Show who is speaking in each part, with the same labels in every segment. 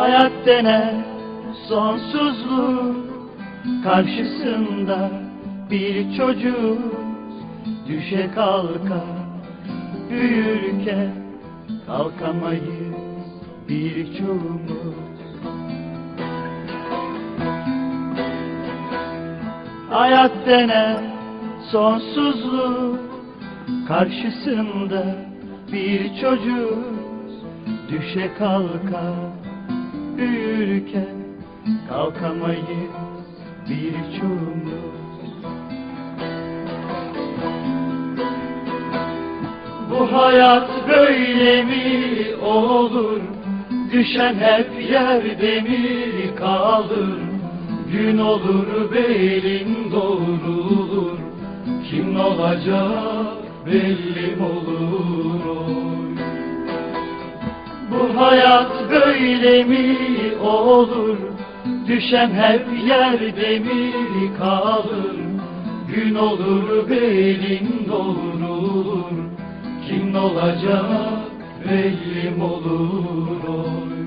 Speaker 1: Hayat denen sonsuzluk karşısında bir çocuk düşe kalka büyürken kalkamayız birçoğumuz. Hayat denen sonsuzluk karşısında bir çocuk düşe kalka büyürken kalkamayız birçoğumuz. Bu hayat böyle mi olur? Düşen hep yerde mi kalır? Gün olur belin doğrulur. Kim olacak belli olur oy? Bu hayat böyle mi olur? Düşen hep yerde mi kalır? Gün olur belin doğrulur. Kim olacak belli mi olur oy?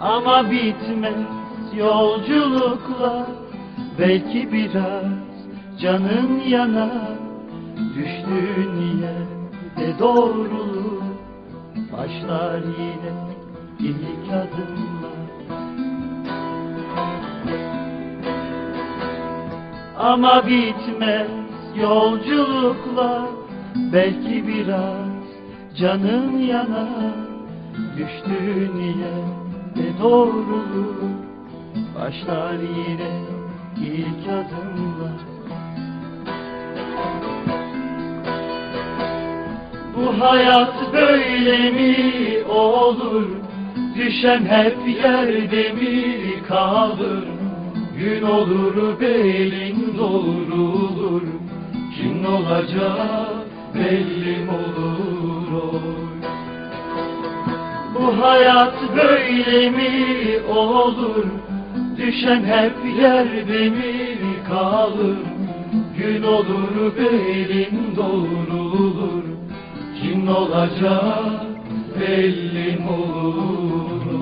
Speaker 1: Ama bitmez yolculuklar Belki biraz canın yanar Düştüğün yerde doğrulur Başlar yine ilk adımlar Ama bitmez yolculuklar Belki biraz canın yanar Düştüğün yerde doğrulur Başlar yine ilk adımlar Bu hayat böyle mi olur? Düşen hep yerde mi kalır? Gün olur belin doğrulur Kim olacak belli olur oy? Hayat böyle mi olur? Düşen hep yerde mi kalır? Gün olur belin doğrulur Kim olacak belli olur